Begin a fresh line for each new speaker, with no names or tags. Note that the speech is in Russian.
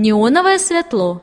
неоновое святло